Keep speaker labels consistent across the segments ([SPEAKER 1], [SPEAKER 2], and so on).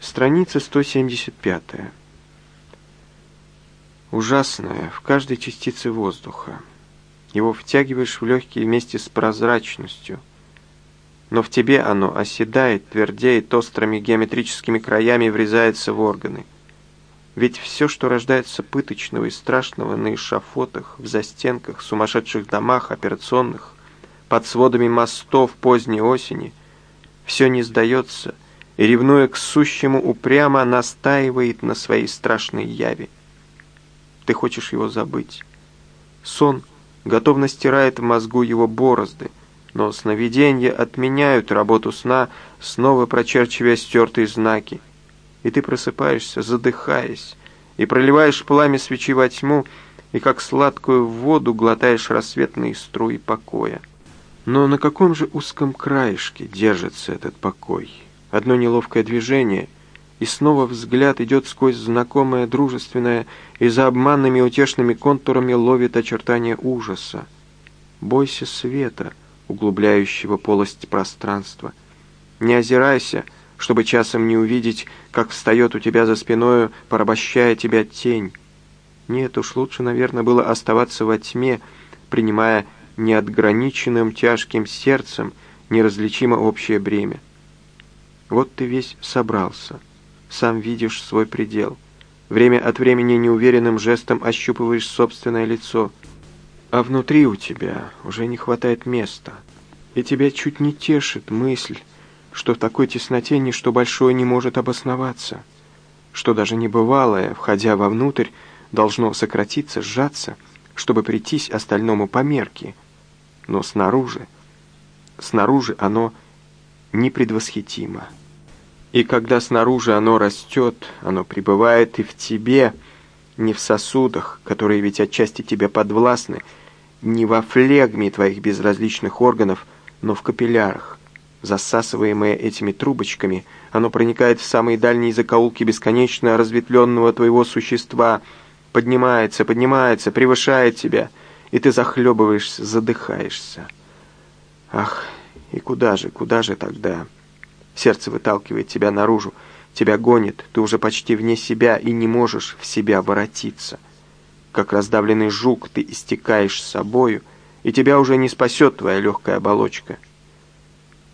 [SPEAKER 1] Страница 175. Ужасное в каждой частице воздуха. Его втягиваешь в легкие вместе с прозрачностью. Но в тебе оно оседает, твердеет острыми геометрическими краями врезается в органы. Ведь все, что рождается пыточного и страшного на эшафотах, в застенках, сумасшедших домах, операционных, под сводами мостов поздней осени, все не сдается и, ревнуя к сущему, упрямо настаивает на своей страшной яве. Ты хочешь его забыть. Сон готовно стирает в мозгу его борозды, но сновидения отменяют работу сна, снова прочерчивая стертые знаки. И ты просыпаешься, задыхаясь, и проливаешь пламя свечи во тьму, и как сладкую воду глотаешь рассветные струи покоя. Но на каком же узком краешке держится этот покой? Одно неловкое движение, и снова взгляд идет сквозь знакомое дружественное, и за обманными утешными контурами ловит очертания ужаса. Бойся света, углубляющего полость пространства. Не озирайся, чтобы часом не увидеть, как встает у тебя за спиною, порабощая тебя тень. Нет уж, лучше, наверное, было оставаться во тьме, принимая неотграниченным тяжким сердцем неразличимо общее бремя. Вот ты весь собрался, сам видишь свой предел. Время от времени неуверенным жестом ощупываешь собственное лицо, а внутри у тебя уже не хватает места, и тебя чуть не тешит мысль, что в такой тесноте ничто большое не может обосноваться, что даже небывалое, входя вовнутрь, должно сократиться, сжаться, чтобы прийтись остальному по мерке, но снаружи, снаружи оно непредвосхитимо. И когда снаружи оно растет, оно пребывает и в тебе, не в сосудах, которые ведь отчасти тебе подвластны, не во флегме твоих безразличных органов, но в капиллярах. Засасываемое этими трубочками, оно проникает в самые дальние закоулки бесконечно разветвленного твоего существа, поднимается, поднимается, превышает тебя, и ты захлебываешься, задыхаешься. Ах, и куда же, куда же тогда? Сердце выталкивает тебя наружу, тебя гонит, ты уже почти вне себя и не можешь в себя воротиться. Как раздавленный жук ты истекаешь собою, и тебя уже не спасет твоя легкая оболочка.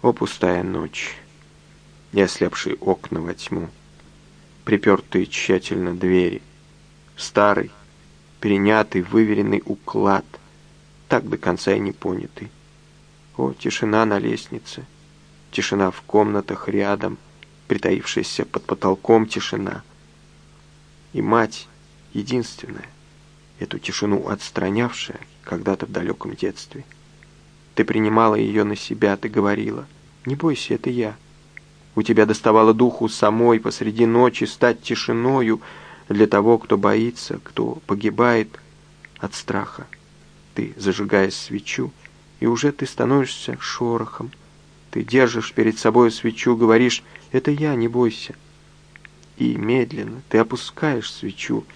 [SPEAKER 1] О, пустая ночь, и ослепшие окна во тьму, припертые тщательно двери, старый, перенятый, выверенный уклад, так до конца и не понятый. О, тишина на лестнице, тишина в комнатах рядом, притаившаяся под потолком тишина. И мать, единственная, эту тишину отстранявшая когда-то в далеком детстве. Ты принимала ее на себя, ты говорила, не бойся, это я. У тебя доставало духу самой посреди ночи стать тишиною для того, кто боится, кто погибает от страха. Ты зажигаешь свечу, и уже ты становишься шорохом. Ты держишь перед собой свечу, говоришь «это я, не бойся». И медленно ты опускаешь свечу,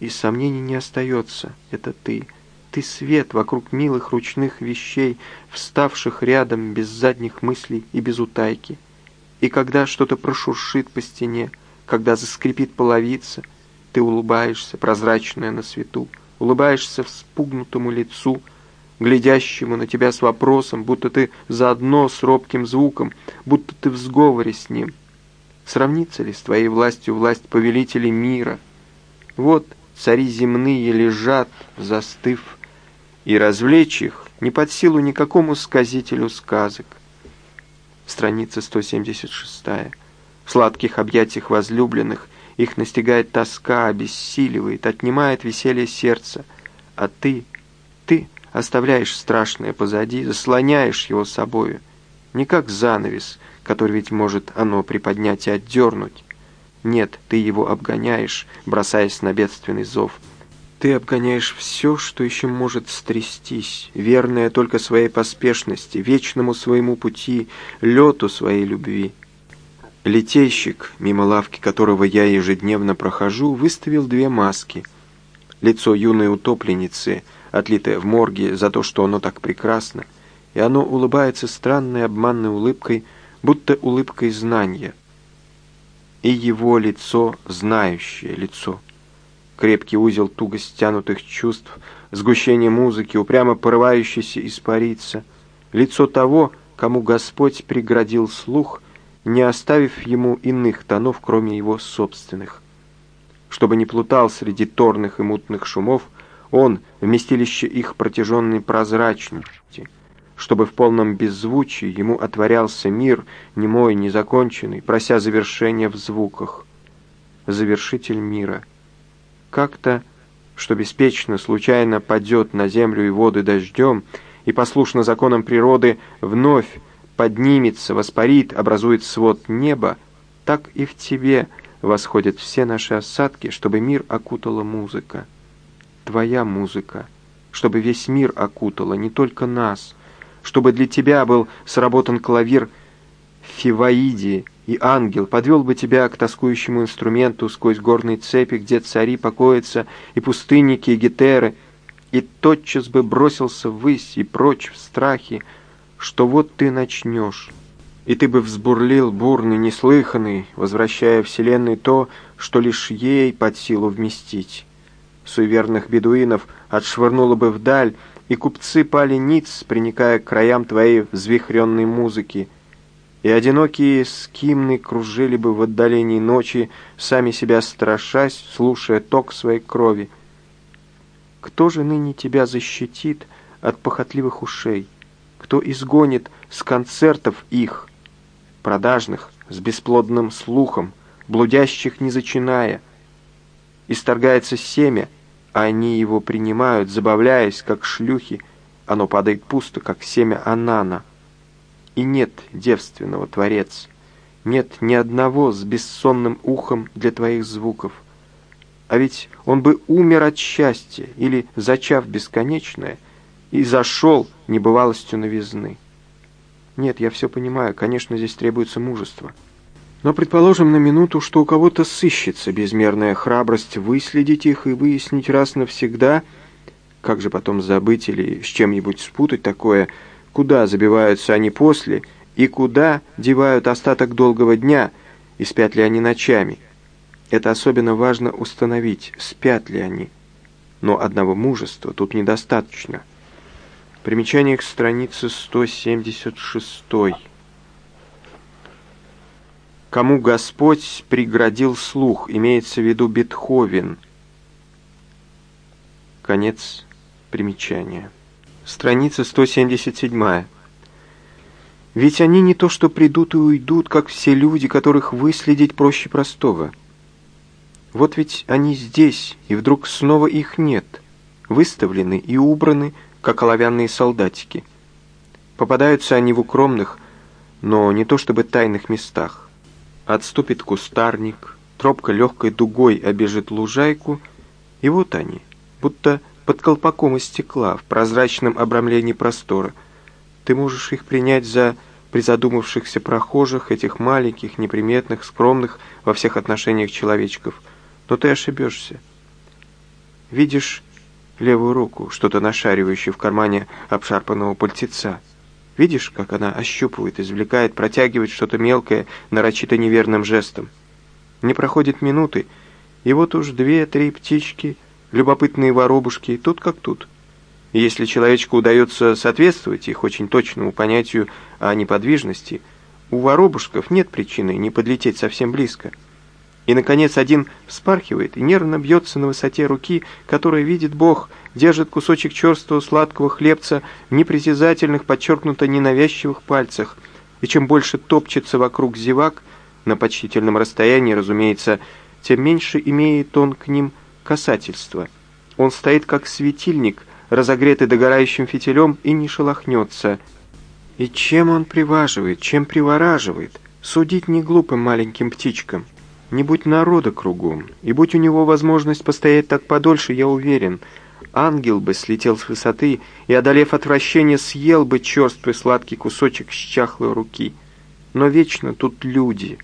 [SPEAKER 1] и сомнений не остается, это ты. Ты свет вокруг милых ручных вещей, вставших рядом без задних мыслей и без утайки. И когда что-то прошуршит по стене, когда заскрипит половица, ты улыбаешься, прозрачная на свету, улыбаешься вспугнутому лицу, глядящему на тебя с вопросом, будто ты заодно с робким звуком, будто ты в сговоре с ним. Сравнится ли с твоей властью власть повелителей мира? Вот цари земные лежат, застыв, и развлечь их не под силу никакому сказителю сказок. Страница 176. В сладких объятиях возлюбленных их настигает тоска, обессиливает, отнимает веселье сердца. А ты, ты оставляешь страшное позади, заслоняешь его собою. Не как занавес, который ведь может оно приподнять и отдернуть, нет, ты его обгоняешь, бросаясь на бедственный зов. Ты обгоняешь все, что еще может стрястись, верное только своей поспешности, вечному своему пути, лету своей любви. Летейщик, мимо лавки которого я ежедневно прохожу, выставил две маски. Лицо юной утопленницы, отлитое в морге за то, что оно так прекрасно, и оно улыбается странной обманной улыбкой, будто улыбкой знания — и его лицо, знающее лицо. Крепкий узел туго стянутых чувств, сгущение музыки, упрямо порывающийся испариться. Лицо того, кому Господь преградил слух, не оставив ему иных тонов, кроме его собственных. Чтобы не плутал среди торных и мутных шумов, он, вместилище их протяженной прозрачности, чтобы в полном беззвучии ему отворялся мир, немой, незаконченный, прося завершения в звуках. Завершитель мира. Как-то, что беспечно, случайно падет на землю и воды дождем, и, послушно законам природы, вновь поднимется, воспарит, образует свод неба, так и в тебе восходят все наши осадки, чтобы мир окутала музыка. Твоя музыка, чтобы весь мир окутала, не только нас, чтобы для тебя был сработан клавир Фиваиди, и ангел подвел бы тебя к тоскующему инструменту сквозь горные цепи, где цари покоятся, и пустынники, и гетеры, и тотчас бы бросился ввысь и прочь в страхе, что вот ты начнешь, и ты бы взбурлил бурный, неслыханный, возвращая Вселенной то, что лишь ей под силу вместить. Суеверных бедуинов отшвырнуло бы вдаль, и купцы пали ниц, приникая к краям твоей взвихренной музыки, и одинокие скимны кружили бы в отдалении ночи, сами себя страшась, слушая ток своей крови. Кто же ныне тебя защитит от похотливых ушей? кто изгонит с концертов их, продажных, с бесплодным слухом, блудящих не зачиная. Исторгается семя, а они его принимают, забавляясь, как шлюхи, оно падает пусто, как семя анана. И нет девственного Творец, нет ни одного с бессонным ухом для твоих звуков. А ведь он бы умер от счастья или, зачав бесконечное, и зашел небывалостью новизны. Нет, я все понимаю, конечно, здесь требуется мужество. Но предположим на минуту, что у кого-то сыщется безмерная храбрость выследить их и выяснить раз навсегда, как же потом забыть или с чем-нибудь спутать такое, куда забиваются они после и куда девают остаток долгого дня, и спят ли они ночами. Это особенно важно установить, спят ли они. Но одного мужества тут недостаточно – Примечание к странице 176. Кому Господь преградил слух, имеется в виду Бетховен. Конец примечания. Страница 177. Ведь они не то что придут и уйдут, как все люди, которых выследить проще простого. Вот ведь они здесь, и вдруг снова их нет, выставлены и убраны, как оловянные солдатики. Попадаются они в укромных, но не то чтобы тайных местах. Отступит кустарник, тропка легкой дугой обежит лужайку, и вот они, будто под колпаком из стекла, в прозрачном обрамлении простора. Ты можешь их принять за призадумавшихся прохожих, этих маленьких, неприметных, скромных во всех отношениях человечков, но ты ошибешься. Видишь левую руку, что-то нашаривающее в кармане обшарпанного пальтеца. Видишь, как она ощупывает, извлекает, протягивает что-то мелкое, нарочито неверным жестом. Не проходит минуты, и вот уж две-три птички, любопытные воробушки, тут как тут. И если человечку удается соответствовать их очень точному понятию о неподвижности, у воробушков нет причины не подлететь совсем близко. И, наконец, один вспархивает и нервно бьется на высоте руки, которая, видит Бог, держит кусочек черстого сладкого хлебца в непритязательных, подчеркнуто ненавязчивых пальцах. И чем больше топчется вокруг зевак, на почтительном расстоянии, разумеется, тем меньше имеет он к ним касательства. Он стоит как светильник, разогретый догорающим фитилем, и не шелохнется. И чем он приваживает, чем привораживает, судить не глупым маленьким птичкам. Не будь народа кругом, и будь у него возможность постоять так подольше, я уверен, ангел бы слетел с высоты и, одолев отвращение, съел бы черствый сладкий кусочек с чахлой руки. Но вечно тут люди.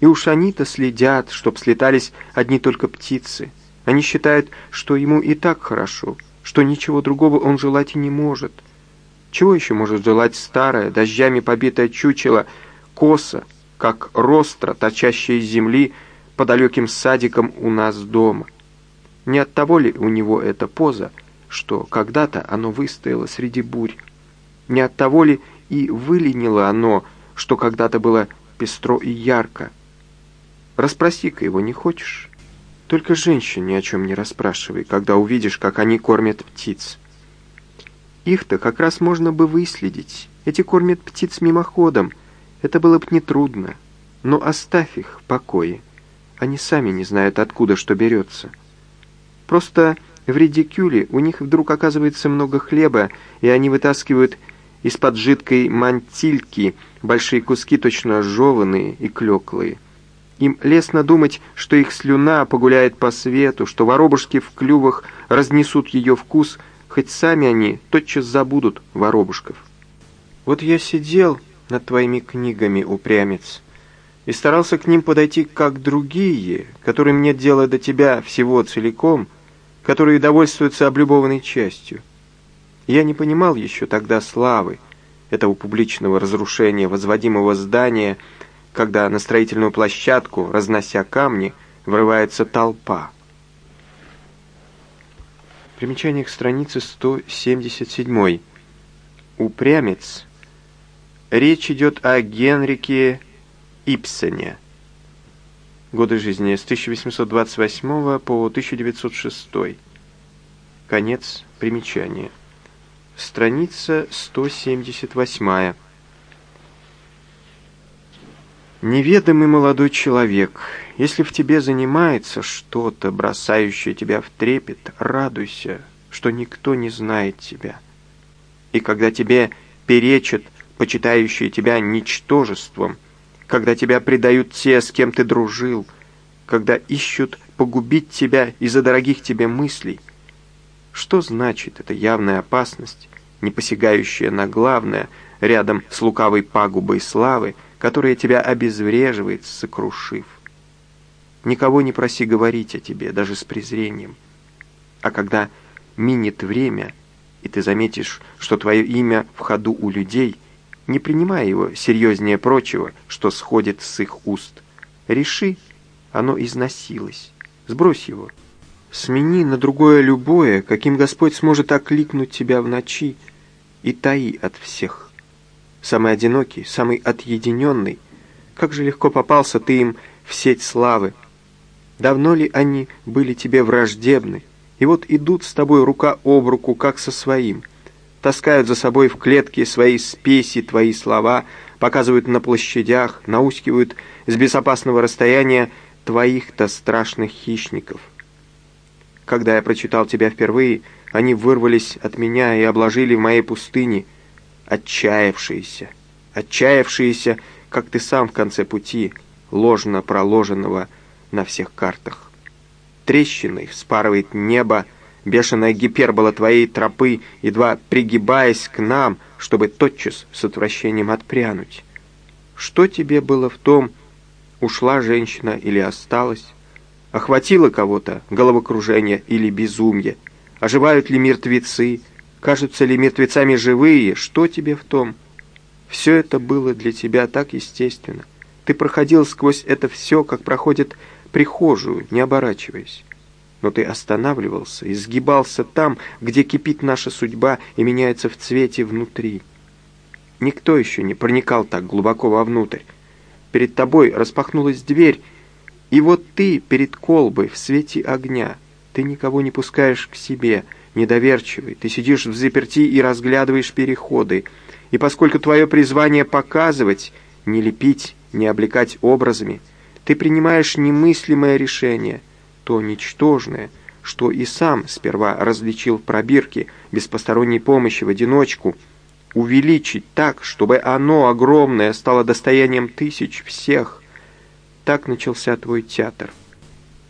[SPEAKER 1] И уж они-то следят, чтоб слетались одни только птицы. Они считают, что ему и так хорошо, что ничего другого он желать и не может. Чего еще может желать старое, дождями побитое чучело, коса, как ростра, торчащая из земли по далеким садикам у нас дома. Не от того ли у него эта поза, что когда-то оно выстояло среди бурь? Не от того ли и выленило оно, что когда-то было пестро и ярко? Распроси-ка его не хочешь? Только женщин ни о чем не расспрашивай, когда увидишь, как они кормят птиц. Их-то как раз можно бы выследить. Эти кормят птиц мимоходом. Это было бы нетрудно. Но оставь их в покое. Они сами не знают, откуда что берется. Просто в редикюле у них вдруг оказывается много хлеба, и они вытаскивают из-под жидкой мантильки большие куски точно жеванные и клеклые. Им лестно думать, что их слюна погуляет по свету, что воробушки в клювах разнесут ее вкус, хоть сами они тотчас забудут воробушков. Вот я сидел над твоими книгами, упрямец, и старался к ним подойти как другие, которым нет дела до тебя всего целиком, которые довольствуются облюбованной частью. Я не понимал еще тогда славы, этого публичного разрушения возводимого здания, когда на строительную площадку, разнося камни, врывается толпа. Примечание к странице 177. Упрямец. Речь идет о Генрике Ипсене. Годы жизни с 1828 по 1906. Конец примечания. Страница 178. Неведомый молодой человек, если в тебе занимается что-то, бросающее тебя в трепет, радуйся, что никто не знает тебя. И когда тебе перечат, почитающие тебя ничтожеством, когда тебя предают те, с кем ты дружил, когда ищут погубить тебя из-за дорогих тебе мыслей, что значит эта явная опасность, не посягающая на главное, рядом с лукавой пагубой славы, которая тебя обезвреживает, сокрушив? Никого не проси говорить о тебе, даже с презрением. А когда минет время, и ты заметишь, что твое имя в ходу у людей, не принимай его серьезнее прочего, что сходит с их уст. Реши, оно износилось. Сбрось его. Смени на другое любое, каким Господь сможет окликнуть тебя в ночи, и таи от всех. Самый одинокий, самый отъединенный, как же легко попался ты им в сеть славы. Давно ли они были тебе враждебны, и вот идут с тобой рука об руку, как со своим, таскают за собой в клетке свои спеси, твои слова, показывают на площадях, наускивают с безопасного расстояния твоих-то страшных хищников. Когда я прочитал тебя впервые, они вырвались от меня и обложили в моей пустыне, отчаявшиеся, отчаявшиеся, как ты сам в конце пути, ложно проложенного на всех картах. Трещины вспарывает небо, бешеная гипербола твоей тропы, едва пригибаясь к нам, чтобы тотчас с отвращением отпрянуть. Что тебе было в том, ушла женщина или осталась? Охватило кого-то головокружение или безумие? Оживают ли мертвецы? Кажутся ли мертвецами живые? Что тебе в том? Все это было для тебя так естественно. Ты проходил сквозь это все, как проходит прихожую, не оборачиваясь. Но ты останавливался и сгибался там, где кипит наша судьба и меняется в цвете внутри. Никто еще не проникал так глубоко вовнутрь. Перед тобой распахнулась дверь, и вот ты перед колбой в свете огня. Ты никого не пускаешь к себе, недоверчивый. Ты сидишь в заперти и разглядываешь переходы. И поскольку твое призвание показывать, не лепить, не облекать образами, ты принимаешь немыслимое решение, то ничтожное, что и сам сперва различил в пробирке без посторонней помощи в одиночку — увеличить так, чтобы оно, огромное, стало достоянием тысяч всех. Так начался твой театр.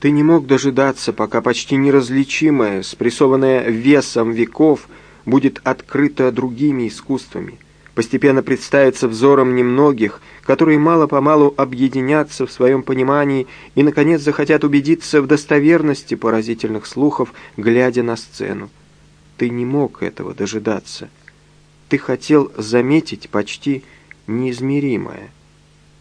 [SPEAKER 1] Ты не мог дожидаться, пока почти неразличимое, спрессованное весом веков, будет открыто другими искусствами, постепенно представится взором немногих, которые мало-помалу объединятся в своем понимании и, наконец, захотят убедиться в достоверности поразительных слухов, глядя на сцену. Ты не мог этого дожидаться ты хотел заметить почти неизмеримое.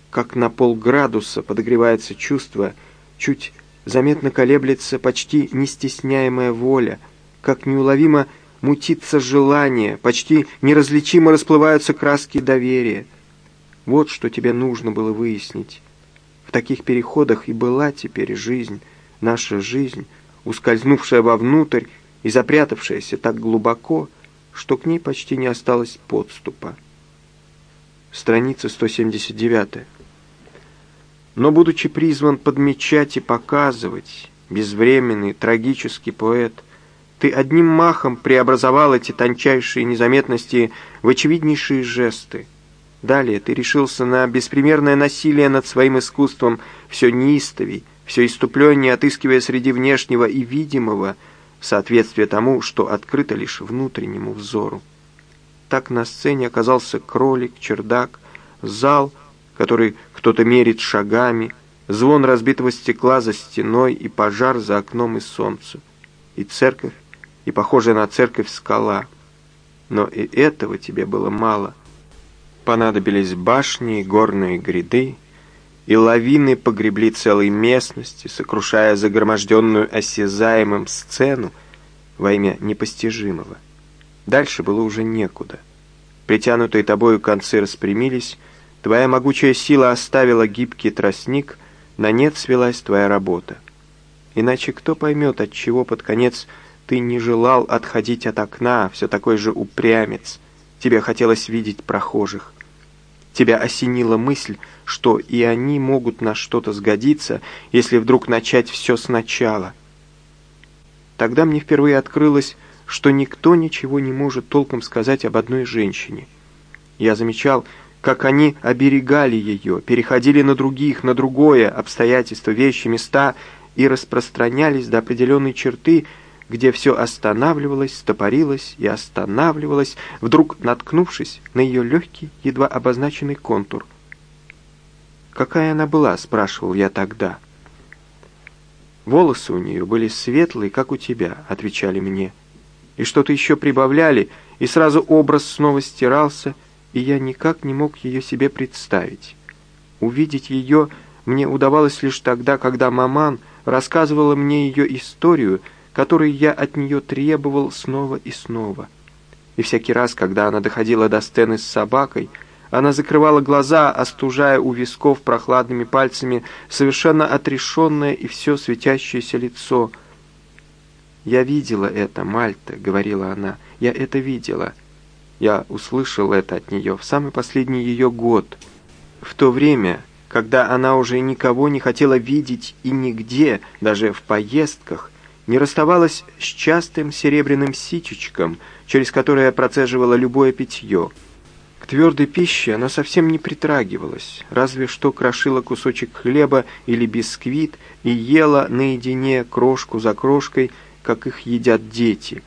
[SPEAKER 1] как на полградуса подогревается чувство, чуть заметно колеблется почти нестесняемая воля, как неуловимо мутится желание, почти неразличимо расплываются краски доверия. Вот что тебе нужно было выяснить. В таких переходах и была теперь жизнь, наша жизнь, ускользнувшая вовнутрь и запрятавшаяся так глубоко, что к ней почти не осталось подступа. Страница 179. Но, будучи призван подмечать и показывать, безвременный, трагический поэт, ты одним махом преобразовал эти тончайшие незаметности в очевиднейшие жесты. Далее ты решился на беспримерное насилие над своим искусством все неистовей, все иступленнее отыскивая среди внешнего и видимого соответствие тому, что открыто лишь внутреннему взору. Так на сцене оказался кролик, чердак, зал, который кто-то мерит шагами, звон разбитого стекла за стеной и пожар за окном и солнце, и церковь, и похожая на церковь скала. Но и этого тебе было мало. Понадобились башни и горные гряды, и лавины погребли целые местности, сокрушая загроможденную осязаемым сцену во имя непостижимого. Дальше было уже некуда. Притянутые тобою концы распрямились, твоя могучая сила оставила гибкий тростник, на нет свелась твоя работа. Иначе кто поймет, от чего под конец ты не желал отходить от окна, все такой же упрямец. Тебе хотелось видеть прохожих. Тебя осенила мысль, что и они могут на что-то сгодиться, если вдруг начать все сначала. Тогда мне впервые открылось, что никто ничего не может толком сказать об одной женщине. Я замечал, как они оберегали ее, переходили на других, на другое обстоятельство, вещи, места и распространялись до определенной черты, где все останавливалось, стопорилось и останавливалось, вдруг наткнувшись на ее легкий, едва обозначенный контур. «Какая она была?» — спрашивал я тогда. «Волосы у нее были светлые, как у тебя», — отвечали мне. И что-то еще прибавляли, и сразу образ снова стирался, и я никак не мог ее себе представить. Увидеть ее мне удавалось лишь тогда, когда маман рассказывала мне ее историю — который я от нее требовал снова и снова. И всякий раз, когда она доходила до сцены с собакой, она закрывала глаза, остужая у висков прохладными пальцами совершенно отрешенное и все светящееся лицо. «Я видела это, Мальта», — говорила она, — «я это видела». Я услышал это от нее в самый последний ее год. В то время, когда она уже никого не хотела видеть и нигде, даже в поездках, не расставалась с частым серебряным ситечком, через которое процеживала любое питье. К твердой пище она совсем не притрагивалась, разве что крошила кусочек хлеба или бисквит и ела наедине крошку за крошкой, как их едят дети.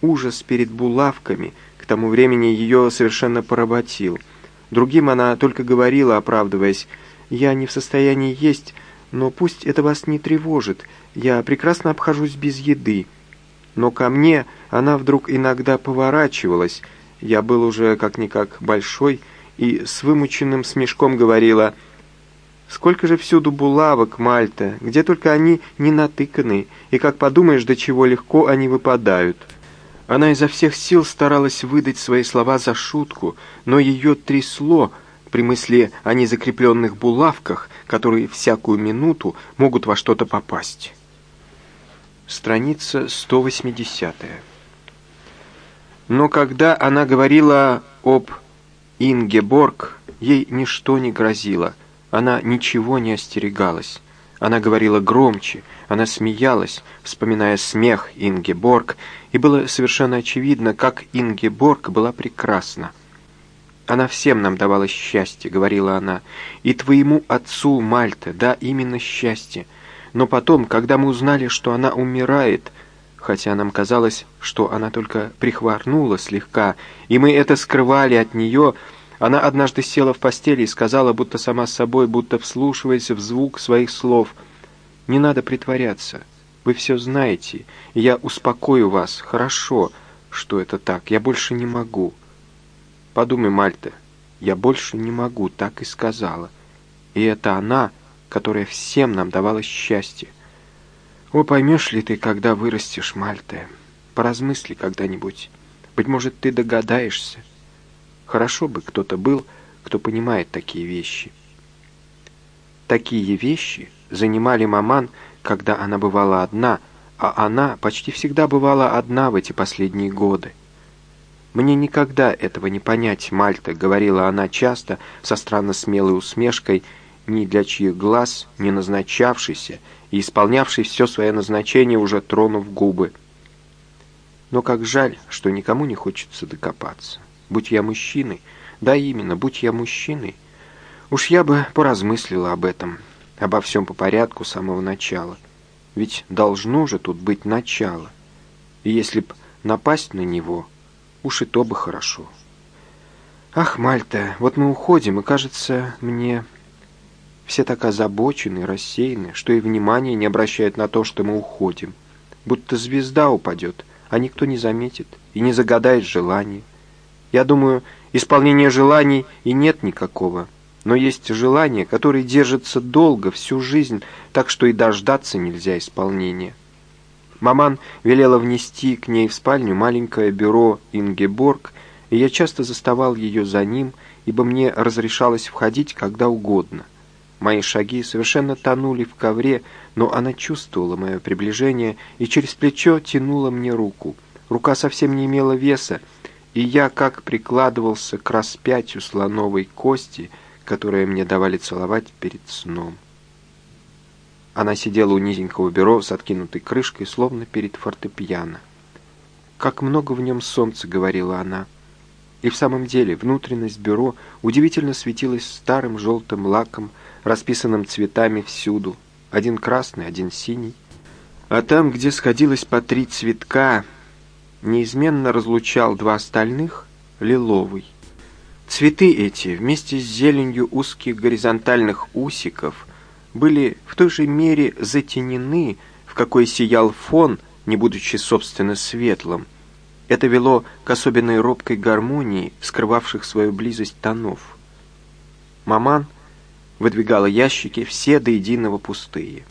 [SPEAKER 1] Ужас перед булавками к тому времени ее совершенно поработил. Другим она только говорила, оправдываясь, «Я не в состоянии есть, но пусть это вас не тревожит, я прекрасно обхожусь без еды. Но ко мне она вдруг иногда поворачивалась. Я был уже как-никак большой и с вымученным смешком говорила «Сколько же всюду булавок, Мальта, где только они не натыканы, и как подумаешь, до чего легко они выпадают». Она изо всех сил старалась выдать свои слова за шутку, но ее трясло при мысли о незакрепленных булавках, которые всякую минуту могут во что-то попасть. Страница 180. Но когда она говорила об Ингеборг, ей ничто не грозило, она ничего не остерегалась. Она говорила громче, она смеялась, вспоминая смех Ингеборг, и было совершенно очевидно, как Ингеборг была прекрасна. «Она всем нам давала счастье», — говорила она, — «и твоему отцу, Мальта, да, именно счастье. Но потом, когда мы узнали, что она умирает, хотя нам казалось, что она только прихворнула слегка, и мы это скрывали от нее, она однажды села в постели и сказала, будто сама с собой, будто вслушиваясь в звук своих слов, «Не надо притворяться, вы все знаете, я успокою вас, хорошо, что это так, я больше не могу». «Подумай, Мальта, я больше не могу», так и сказала. И это она, которая всем нам давала счастье. О, поймешь ли ты, когда вырастешь, Мальте? Поразмысли когда-нибудь. Быть может, ты догадаешься. Хорошо бы кто-то был, кто понимает такие вещи. Такие вещи занимали маман, когда она бывала одна, а она почти всегда бывала одна в эти последние годы. «Мне никогда этого не понять, Мальта», — говорила она часто, со странно смелой усмешкой, ни для чьих глаз не назначавшийся и исполнявший все свое назначение, уже тронув губы. Но как жаль, что никому не хочется докопаться. Будь я мужчиной, да именно, будь я мужчиной, уж я бы поразмыслила об этом, обо всем по порядку с самого начала. Ведь должно же тут быть начало. И если б напасть на него, уж и то бы хорошо. Ах, Мальта, вот мы уходим, и кажется мне... Все так озабочены, рассеяны, что и внимания не обращают на то, что мы уходим. Будто звезда упадет, а никто не заметит и не загадает желание. Я думаю, исполнения желаний и нет никакого, но есть желания, которые держатся долго, всю жизнь, так что и дождаться нельзя исполнения. Маман велела внести к ней в спальню маленькое бюро Ингеборг, и я часто заставал ее за ним, ибо мне разрешалось входить когда угодно. Мои шаги совершенно тонули в ковре, но она чувствовала мое приближение и через плечо тянула мне руку. Рука совсем не имела веса, и я как прикладывался к распятию слоновой кости, которые мне давали целовать перед сном. Она сидела у низенького бюро с откинутой крышкой, словно перед фортепиано. «Как много в нем солнца», — говорила она. И в самом деле внутренность бюро удивительно светилась старым желтым лаком, расписанным цветами всюду. Один красный, один синий. А там, где сходилось по три цветка, неизменно разлучал два остальных — лиловый. Цветы эти, вместе с зеленью узких горизонтальных усиков, были в той же мере затенены, в какой сиял фон, не будучи собственно светлым. Это вело к особенной робкой гармонии, скрывавших свою близость тонов. Маман выдвигала ящики, все до единого пустые.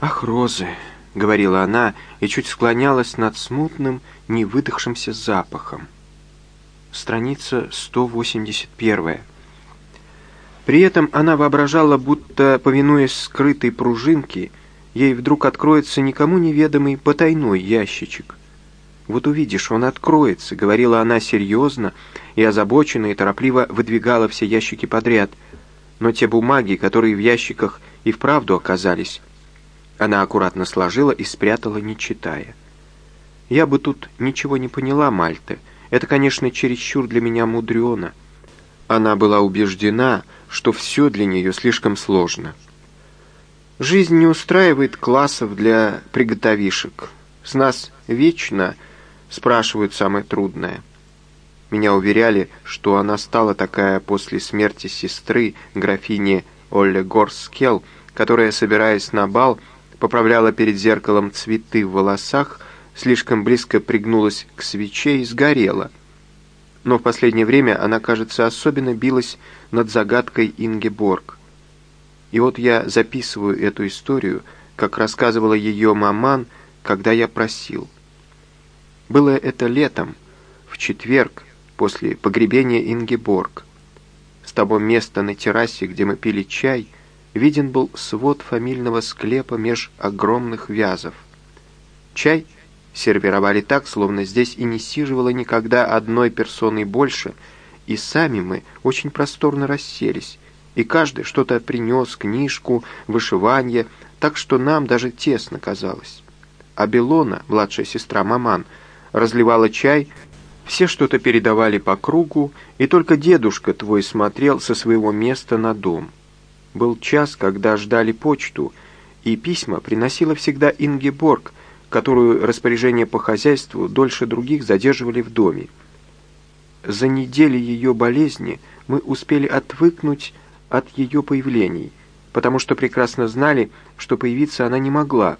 [SPEAKER 1] «Ах, розы!» — говорила она и чуть склонялась над смутным, невыдохшимся запахом. Страница 181. При этом она воображала, будто, повинуясь скрытой пружинке, ей вдруг откроется никому неведомый потайной ящичек. «Вот увидишь, он откроется», — говорила она серьезно и озабоченно и торопливо выдвигала все ящики подряд. Но те бумаги, которые в ящиках и вправду оказались, она аккуратно сложила и спрятала, не читая. «Я бы тут ничего не поняла, Мальта. Это, конечно, чересчур для меня мудрено». Она была убеждена, что все для нее слишком сложно. Жизнь не устраивает классов для приготовишек. С нас вечно спрашивают самое трудное. Меня уверяли, что она стала такая после смерти сестры, графини Олле Горскел, которая, собираясь на бал, поправляла перед зеркалом цветы в волосах, слишком близко пригнулась к свече и сгорела. Но в последнее время она, кажется, особенно билась над загадкой Ингеборг. И вот я записываю эту историю, как рассказывала ее маман, когда я просил. Было это летом, в четверг, после погребения Ингеборг. С того места на террасе, где мы пили чай, виден был свод фамильного склепа меж огромных вязов. Чай сервировали так, словно здесь и не сиживало никогда одной персоны больше — и сами мы очень просторно расселись, и каждый что-то принес, книжку, вышивание, так что нам даже тесно казалось. А Белона, младшая сестра Маман, разливала чай, все что-то передавали по кругу, и только дедушка твой смотрел со своего места на дом. Был час, когда ждали почту, и письма приносила всегда Ингеборг, которую распоряжение по хозяйству дольше других задерживали в доме. За недели ее болезни мы успели отвыкнуть от ее появлений, потому что прекрасно знали, что появиться она не могла,